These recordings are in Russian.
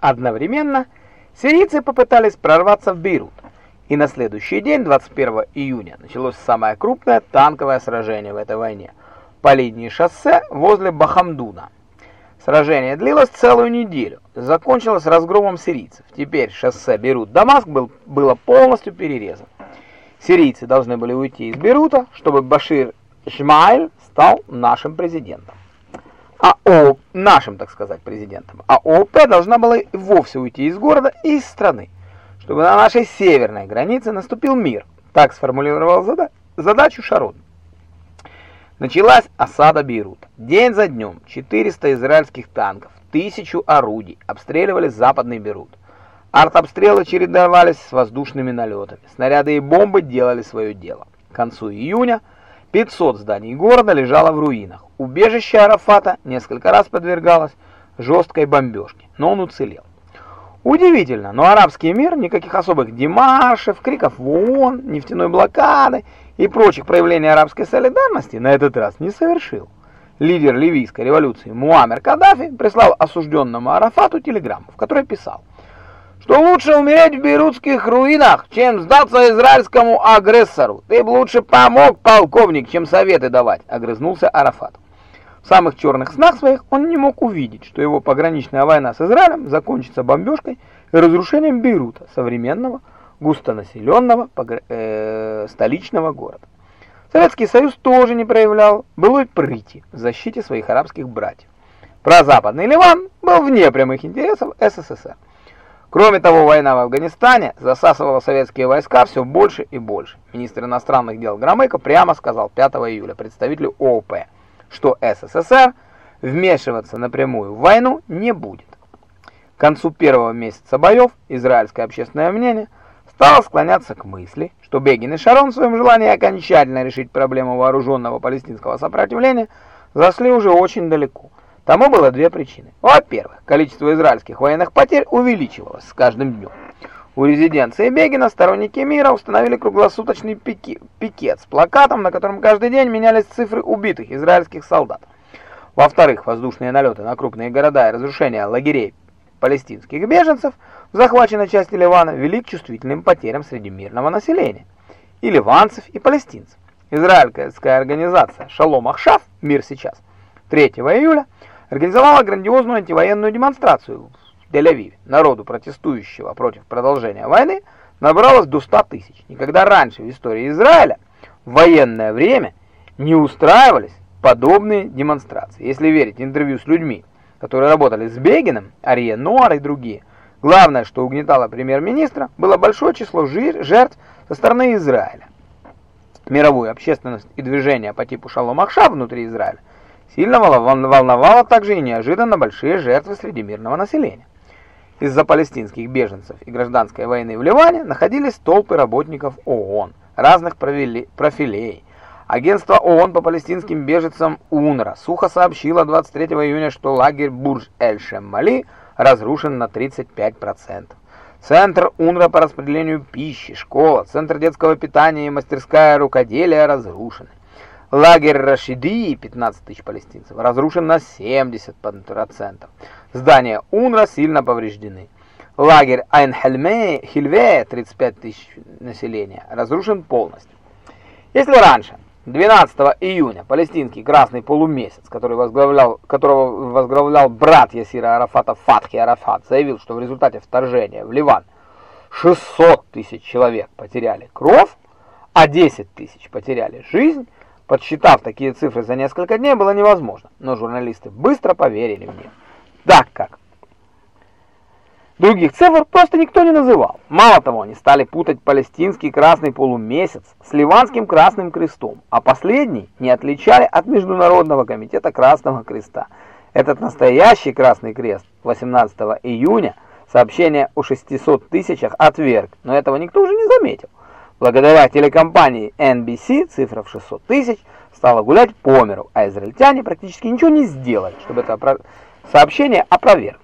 Одновременно сирийцы попытались прорваться в Бейрут, и на следующий день, 21 июня, началось самое крупное танковое сражение в этой войне по линии шоссе возле Бахамдуна. Сражение длилось целую неделю, закончилось разгромом сирийцев. Теперь шоссе Бейрут-Дамаск был, было полностью перерезано. Сирийцы должны были уйти из Бейрута, чтобы Башир Шмайль стал нашим президентом а ООП, нашим, так сказать, президентом, а ООП должна была вовсе уйти из города и из страны, чтобы на нашей северной границе наступил мир. Так сформулировал зада задачу Шарон. Началась осада Бейрута. День за днем 400 израильских танков, тысячу орудий обстреливали западный Бейрут. Артобстрелы чередовались с воздушными налетами. Снаряды и бомбы делали свое дело. К концу июня 500 зданий города лежало в руинах. Убежище Арафата несколько раз подвергалось жесткой бомбежке, но он уцелел. Удивительно, но арабский мир никаких особых демаршев, криков в ООН, нефтяной блокады и прочих проявлений арабской солидарности на этот раз не совершил. Лидер ливийской революции Муаммер Каддафи прислал осужденному Арафату телеграмму, в которой писал – что лучше умереть в бейрутских руинах, чем сдаться израильскому агрессору. Ты бы лучше помог, полковник, чем советы давать, огрызнулся Арафат. В самых черных снах своих он не мог увидеть, что его пограничная война с Израилем закончится бомбежкой и разрушением Бейрута, современного, густонаселенного э, столичного города. Советский Союз тоже не проявлял былой прыти в защите своих арабских братьев. Прозападный Ливан был вне прямых интересов СССР. Кроме того, война в Афганистане засасывала советские войска все больше и больше. Министр иностранных дел Громыко прямо сказал 5 июля представителю ООП, что СССР вмешиваться напрямую в войну не будет. К концу первого месяца боев израильское общественное мнение стало склоняться к мысли, что Бегин и Шарон в своем желании окончательно решить проблему вооруженного палестинского сопротивления зашли уже очень далеко. Тому было две причины. Во-первых, количество израильских военных потерь увеличивалось с каждым днем. У резиденции Бегина сторонники мира установили круглосуточный пики, пикет с плакатом, на котором каждый день менялись цифры убитых израильских солдат. Во-вторых, воздушные налеты на крупные города и разрушения лагерей палестинских беженцев в захваченной части Ливана вели к чувствительным потерям среди мирного населения, и ливанцев, и палестинцев. Израильская организация «Шалом Ахшав» «Мир сейчас» 3 июля организовала грандиозную антивоенную демонстрацию в Тель-Авиве. Народу, протестующего против продолжения войны, набралось до 100 тысяч. Никогда раньше в истории Израиля в военное время не устраивались подобные демонстрации. Если верить интервью с людьми, которые работали с Бегиным, Арье Нуар и другие, главное, что угнетало премьер-министра, было большое число жертв со стороны Израиля. Мировую общественность и движение по типу Шалом Ахшав внутри Израиля Сильно волновало также и неожиданно большие жертвы среди мирного населения. Из-за палестинских беженцев и гражданской войны в Ливане находились толпы работников ООН, разных профилей. Агентство ООН по палестинским беженцам УНРА сухо сообщило 23 июня, что лагерь Бурж-эль-Шеммали разрушен на 35%. Центр УНРА по распределению пищи, школа, центр детского питания и мастерская рукоделия разрушены. Лагерь Рашиди, 15 тысяч палестинцев, разрушен на 70%. Здания УНРА сильно повреждены. Лагерь Айн-Хельме, Хильве, 35 тысяч населения, разрушен полностью. Если раньше, 12 июня, палестинский красный полумесяц, который возглавлял, которого возглавлял брат Ясира Арафата Фатхи Арафат, заявил, что в результате вторжения в Ливан 600 тысяч человек потеряли кровь, а 10 тысяч потеряли жизнь, Подсчитав такие цифры за несколько дней было невозможно, но журналисты быстро поверили мне. Так как Других цифр просто никто не называл. Мало того, они стали путать палестинский красный полумесяц с ливанским красным крестом, а последний не отличали от Международного комитета Красного Креста. Этот настоящий Красный Крест 18 июня сообщение о 600 тысячах отверг, но этого никто уже не заметил. Благодаря телекомпании NBC цифра в 600 тысяч стала гулять по миру, а израильтяне практически ничего не сделали, чтобы это сообщение опровергнуть.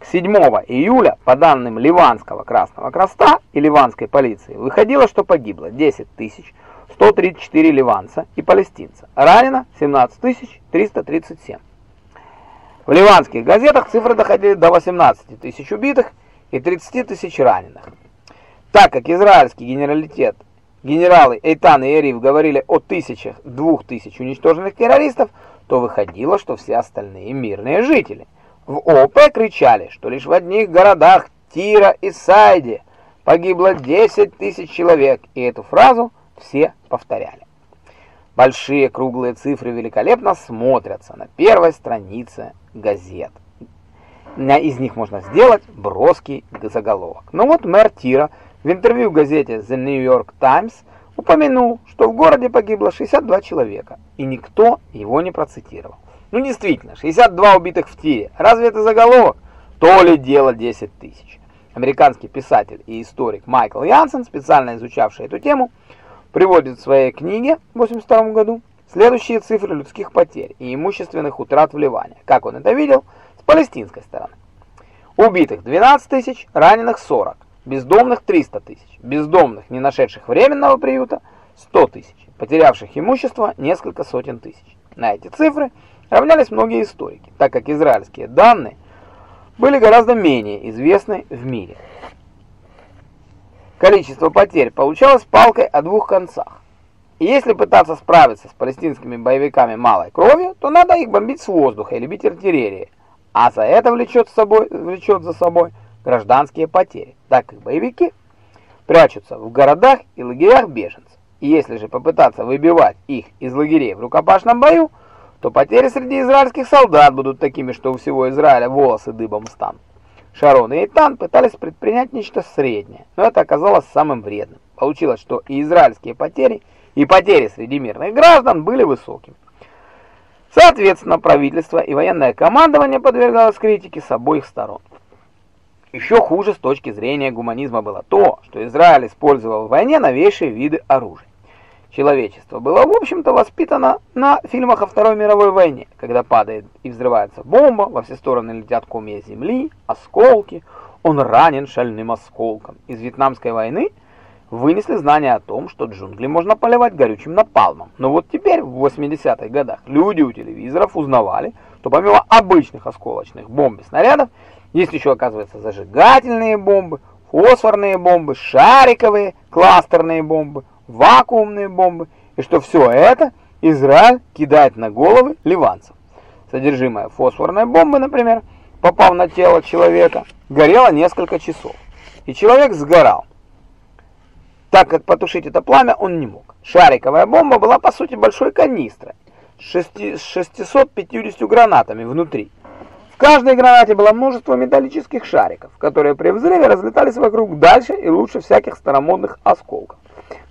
К 7 июля, по данным Ливанского Красного Креста и ливанской полиции, выходило, что погибло 10 тысяч 134 ливанца и палестинца, ранено 17 337. В ливанских газетах цифры доходили до 18 тысяч убитых и 30 тысяч раненых. Так как израильский генералитет, генералы Эйтан и Эриф говорили о тысячах, двух тысяч уничтоженных террористов, то выходило, что все остальные мирные жители. В ОП кричали, что лишь в одних городах Тира и Сайде погибло 10 тысяч человек, и эту фразу все повторяли. Большие круглые цифры великолепно смотрятся на первой странице газет. Из них можно сделать броский заголовок. Но ну вот мэр Тира в интервью газете The New York Times упомянул, что в городе погибло 62 человека, и никто его не процитировал. Ну действительно, 62 убитых в Тире. Разве это заголовок? То ли дело 10 тысяч. Американский писатель и историк Майкл Янсен, специально изучавший эту тему, приводит в своей книге в 1982 году следующие цифры людских потерь и имущественных утрат в Ливане, как он это видел с палестинской стороны. Убитых 12 тысяч, раненых 40, бездомных 300 тысяч, бездомных, не нашедших временного приюта 100 тысяч, потерявших имущество несколько сотен тысяч. На эти цифры равнялись многие историки, так как израильские данные были гораздо менее известны в мире. Количество потерь получалось палкой о двух концах. И если пытаться справиться с палестинскими боевиками малой кровью, то надо их бомбить с воздуха или бить артиллерией, а за это влечет, с собой, влечет за собой гражданские потери, так как боевики прячутся в городах и лагерях беженцев. И если же попытаться выбивать их из лагерей в рукопашном бою, то потери среди израильских солдат будут такими, что у всего Израиля волосы дыбом станут. Шарон и Эйтан пытались предпринять нечто среднее, но это оказалось самым вредным. Получилось, что и израильские потери, и потери среди мирных граждан были высокими. Соответственно, правительство и военное командование подвергалось критике с обоих сторон. Еще хуже с точки зрения гуманизма было то, что Израиль использовал в войне новейшие виды оружия. Человечество было, в общем-то, воспитано на фильмах о Второй мировой войне, когда падает и взрывается бомба, во все стороны летят комья земли, осколки, он ранен шальным осколком. Из Вьетнамской войны вынесли знание о том, что джунгли можно поливать горючим напалмом. Но вот теперь, в 80-х годах, люди у телевизоров узнавали, что помимо обычных осколочных бомб и снарядов, есть еще, оказывается, зажигательные бомбы, фосфорные бомбы, шариковые кластерные бомбы, вакуумные бомбы, и что все это Израиль кидает на головы ливанцев. Содержимое фосфорной бомбы, например, попав на тело человека, горело несколько часов, и человек сгорал, так как потушить это пламя он не мог. Шариковая бомба была по сути большой канистрой с 650 гранатами внутри. В каждой гранате было множество металлических шариков, которые при взрыве разлетались вокруг дальше и лучше всяких старомодных осколков.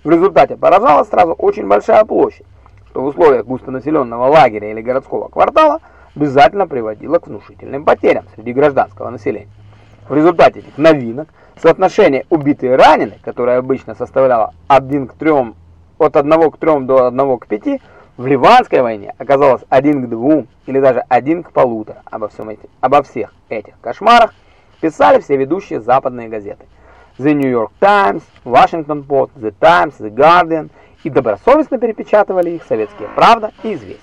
В результате поражала сразу очень большая площадь, что в условиях густонаселенного лагеря или городского квартала обязательно приводило к внушительным потерям среди гражданского населения. В результате этих новинок соотношение убитые и раненые, которое обычно составляло 1 к 3, от 1 к 3 до 1 к 5, в Ливанской войне оказалось 1 к 2 или даже 1 к полутора. Обо, всем эти, обо всех этих кошмарах писали все ведущие западные газеты – The New York Times, Washington Post, The Times, The Guardian и добросовестно перепечатывали их советские «Правда» и «Известия».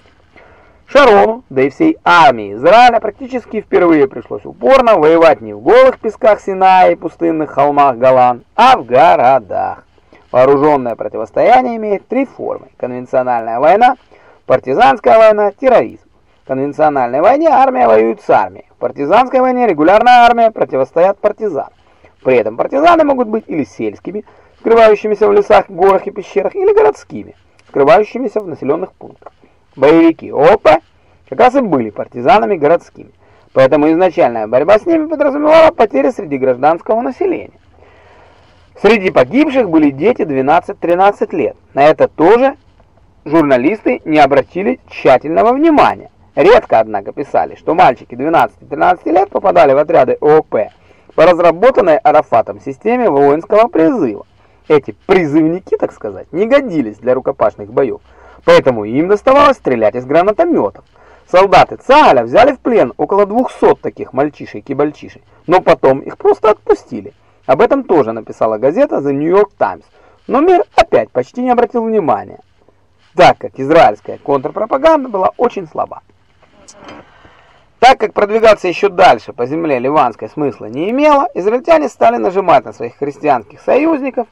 Шарону, да и всей армии Израиля практически впервые пришлось упорно воевать не в голых песках Синая и пустынных холмах Голан, а в городах. Вооруженное противостояние имеет три формы. Конвенциональная война, партизанская война, терроризм. В конвенциональной войне армия воюет с армией. В партизанской войне регулярная армия противостоят партизанам. При этом партизаны могут быть или сельскими, скрывающимися в лесах, горах и пещерах, или городскими, скрывающимися в населенных пунктах. Боевики ОП как раз и были партизанами городскими, поэтому изначальная борьба с ними подразумевала потери среди гражданского населения. Среди погибших были дети 12-13 лет. На это тоже журналисты не обратили тщательного внимания. Редко, однако, писали, что мальчики 12-13 лет попадали в отряды ОП по разработанной Арафатом системе воинского призыва. Эти призывники, так сказать, не годились для рукопашных боев, поэтому им доставалось стрелять из гранатометов. Солдаты Цагаля взяли в плен около 200 таких мальчишек и бальчишек, но потом их просто отпустили. Об этом тоже написала газета The New York Times, но мир опять почти не обратил внимания, так как израильская контрпропаганда была очень слаба. Так как продвигаться еще дальше по земле ливанской смысла не имело, израильтяне стали нажимать на своих христианских союзников,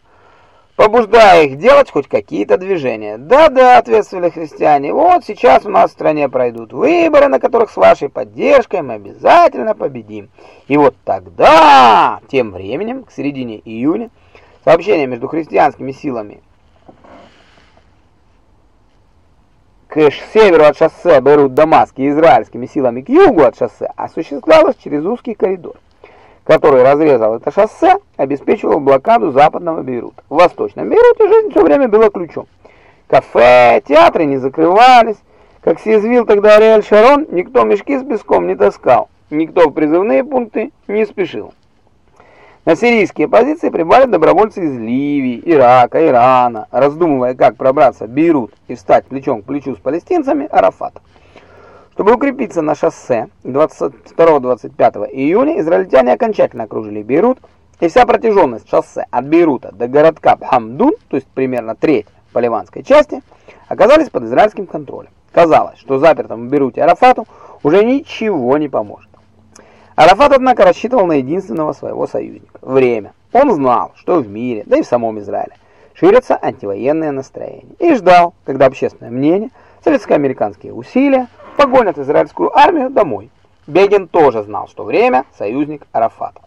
побуждая их делать хоть какие-то движения. «Да-да», — ответствовали христиане, — «вот сейчас у нас в стране пройдут выборы, на которых с вашей поддержкой мы обязательно победим. И вот тогда...» Тем временем, к середине июня, сообщение между христианскими силами к северу от шоссе Бейрут-Дамаск и израильскими силами к югу от шоссе осуществлялось через узкий коридор который разрезал это шоссе, обеспечивал блокаду западного Бейрута. В восточном Бейруте жизнь все время была ключом. Кафе, театры не закрывались. Как съязвил тогда Ариэль Шарон, никто мешки с песком не таскал, никто в призывные пункты не спешил. На сирийские позиции прибыли добровольцы из Ливии, Ирака, Ирана, раздумывая, как пробраться в Бейрут и встать плечом к плечу с палестинцами, Арафат. Чтобы укрепиться на шоссе 22-25 июня, израильтяне окончательно окружили Бейрут, и вся протяженность шоссе от Бейрута до городка Бхамдун, то есть примерно треть по ливанской части, оказались под израильским контролем. Казалось, что запертому Бейруте Арафату уже ничего не поможет. Арафат, однако, рассчитывал на единственного своего союзника – время. Он знал, что в мире, да и в самом Израиле, ширятся антивоенные настроения, и ждал, когда общественное мнение, советско-американские усилия – погонят израильскую армию домой. Бегин тоже знал, что время – союзник Арафата.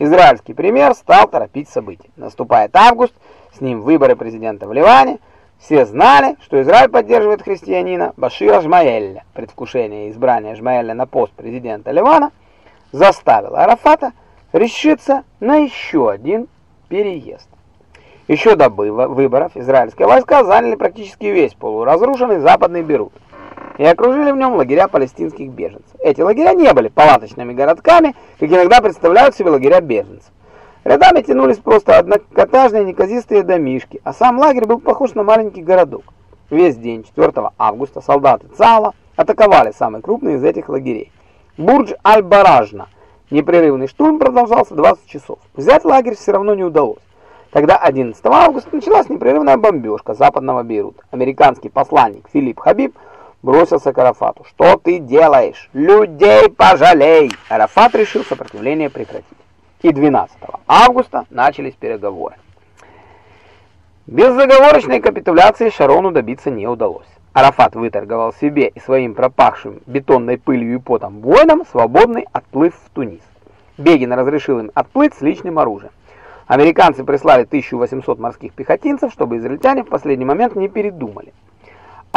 Израильский премьер стал торопить события. Наступает август, с ним выборы президента в Ливане. Все знали, что Израиль поддерживает христианина Башира Жмаэля. Предвкушение избрания Жмаэля на пост президента Ливана заставило Арафата решиться на еще один переезд. Еще до выборов израильские войска заняли практически весь полуразрушенный западный Берут и окружили в нем лагеря палестинских беженцев. Эти лагеря не были палаточными городками, как иногда представляют себе лагеря беженцев. Рядами тянулись просто однокотажные неказистые домишки, а сам лагерь был похож на маленький городок. Весь день 4 августа солдаты ЦАЛа атаковали самый крупный из этих лагерей. Бурдж Аль-Баражна. Непрерывный штурм продолжался 20 часов. Взять лагерь все равно не удалось. Тогда 11 августа началась непрерывная бомбежка западного Бейрута. Американский посланник Филипп Хабиб бросился к Арафату. «Что ты делаешь? Людей пожалей!» Арафат решил сопротивление прекратить. И 12 августа начались переговоры. Беззаговорочной капитуляции Шарону добиться не удалось. Арафат выторговал себе и своим пропахшим бетонной пылью и потом воинам свободный отплыв в Тунис. Бегин разрешил им отплыть с личным оружием. Американцы прислали 1800 морских пехотинцев, чтобы израильтяне в последний момент не передумали.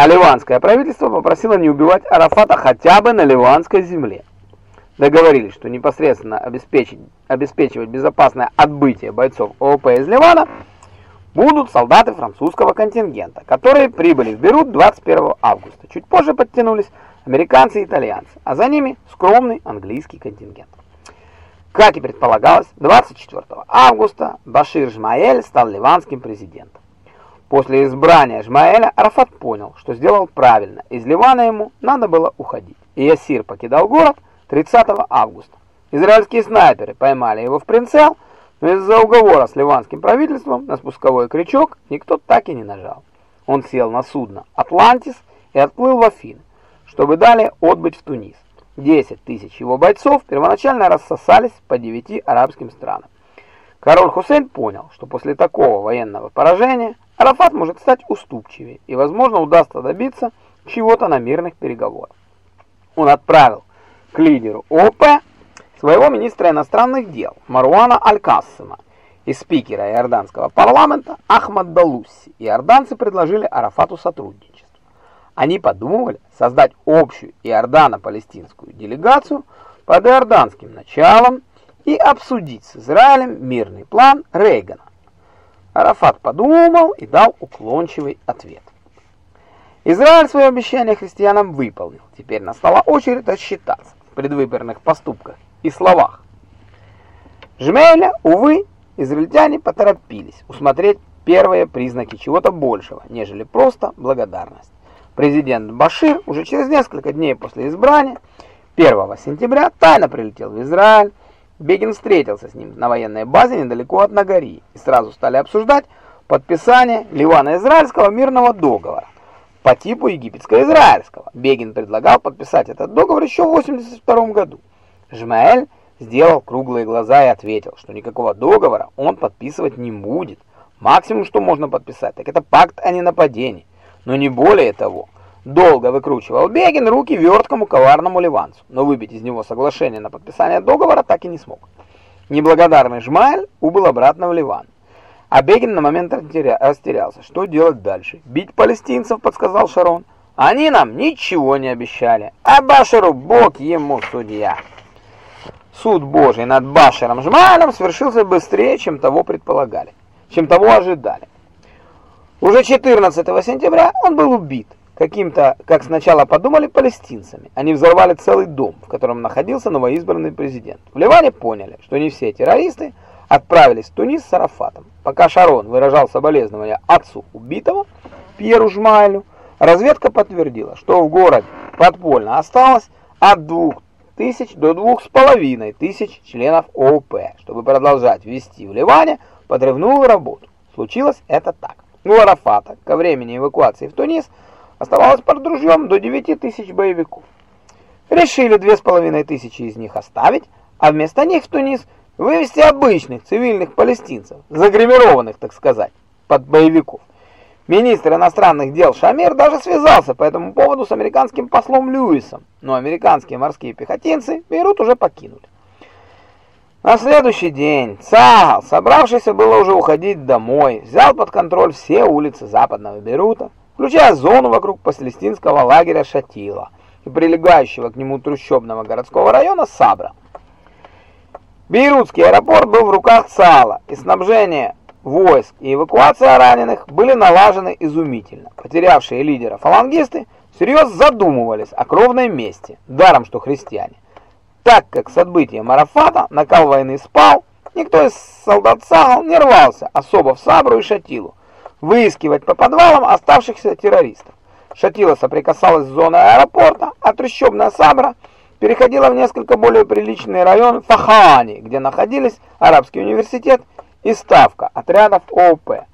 А ливанское правительство попросило не убивать Арафата хотя бы на ливанской земле. Договорились, что непосредственно обеспечить, обеспечивать безопасное отбытие бойцов ООП из Ливана будут солдаты французского контингента, которые прибыли в Берут 21 августа. Чуть позже подтянулись американцы и итальянцы, а за ними скромный английский контингент. Как и предполагалось, 24 августа Башир Жмаэль стал ливанским президентом. После избрания Жмаэля Арафат понял, что сделал правильно. Из Ливана ему надо было уходить. И Ясир покидал город 30 августа. Израильские снайперы поймали его в прицел, но из-за уговора с ливанским правительством на спусковой крючок никто так и не нажал. Он сел на судно «Атлантис» и отплыл в Афины, чтобы далее отбыть в Тунис. 10 тысяч его бойцов первоначально рассосались по 9 арабским странам. Король Хусейн понял, что после такого военного поражения Арафат может стать уступчивее и, возможно, удастся добиться чего-то на мирных переговорах. Он отправил к лидеру ОП своего министра иностранных дел Маруана Аль-Кассима и спикера иорданского парламента Ахмад Далусси. Иорданцы предложили Арафату сотрудничество. Они подумывали создать общую иордано-палестинскую делегацию под иорданским началом и обсудить с Израилем мирный план Рейгана Арафат подумал и дал уклончивый ответ. Израиль свое обещание христианам выполнил. Теперь настала очередь отсчитаться в предвыборных поступках и словах. Жмеля, увы, израильтяне поторопились усмотреть первые признаки чего-то большего, нежели просто благодарность. Президент Башир уже через несколько дней после избрания, 1 сентября, тайно прилетел в Израиль, Бегин встретился с ним на военной базе недалеко от Нагари и сразу стали обсуждать подписание Ливана-Израильского мирного договора. по типу египетско-израильского. Бегин предлагал подписать этот договор еще в 82 году. Жмаэль сделал круглые глаза и ответил, что никакого договора он подписывать не будет. Максимум, что можно подписать, так это пакт о ненападении, но не более того. Долго выкручивал Бегин руки верткому коварному ливанцу, но выбить из него соглашение на подписание договора так и не смог. Неблагодарный Жмаэль убыл обратно в Ливан. А Бегин на момент растерялся. Что делать дальше? Бить палестинцев, подсказал Шарон. Они нам ничего не обещали. А Башару Бог ему судья. Суд Божий над Башаром Жмалем свершился быстрее, чем того предполагали, чем того ожидали. Уже 14 сентября он был убит каким-то, как сначала подумали, палестинцами. Они взорвали целый дом, в котором находился новоизбранный президент. В Ливане поняли, что не все террористы отправились в Тунис с Арафатом. Пока Шарон выражал соболезнования отцу убитого, Пьеру Жмайлю, разведка подтвердила, что в городе подпольно осталось от двух тысяч до двух с половиной тысяч членов ООП, чтобы продолжать вести в Ливане подрывную работу. Случилось это так. У Арафата ко времени эвакуации в Тунис оставалось под ружьем до 9 тысяч боевиков. Решили две с половиной тысячи из них оставить, а вместо них в Тунис – вывести обычных цивильных палестинцев, загримированных, так сказать, под боевиков. Министр иностранных дел Шамир даже связался по этому поводу с американским послом Льюисом, но американские морские пехотинцы Бейрут уже покинули. На следующий день Цагал, собравшийся было уже уходить домой, взял под контроль все улицы западного Бейрута, включая зону вокруг палестинского лагеря Шатила и прилегающего к нему трущобного городского района Сабра. Бейрутский аэропорт был в руках ЦАЛа, и снабжение войск и эвакуация раненых были налажены изумительно. Потерявшие лидера фалангисты всерьез задумывались о кровной мести, даром что христиане. Так как с отбытием Арафата накал войны спал, никто из солдат ЦАЛ не рвался особо в Сабру и Шатилу, выискивать по подвалам оставшихся террористов. Шатила соприкасалась с зоной аэропорта, а трущобная Сабра – переходила в несколько более приличный район Фахани, где находились Арабский университет и ставка отрядов ООП.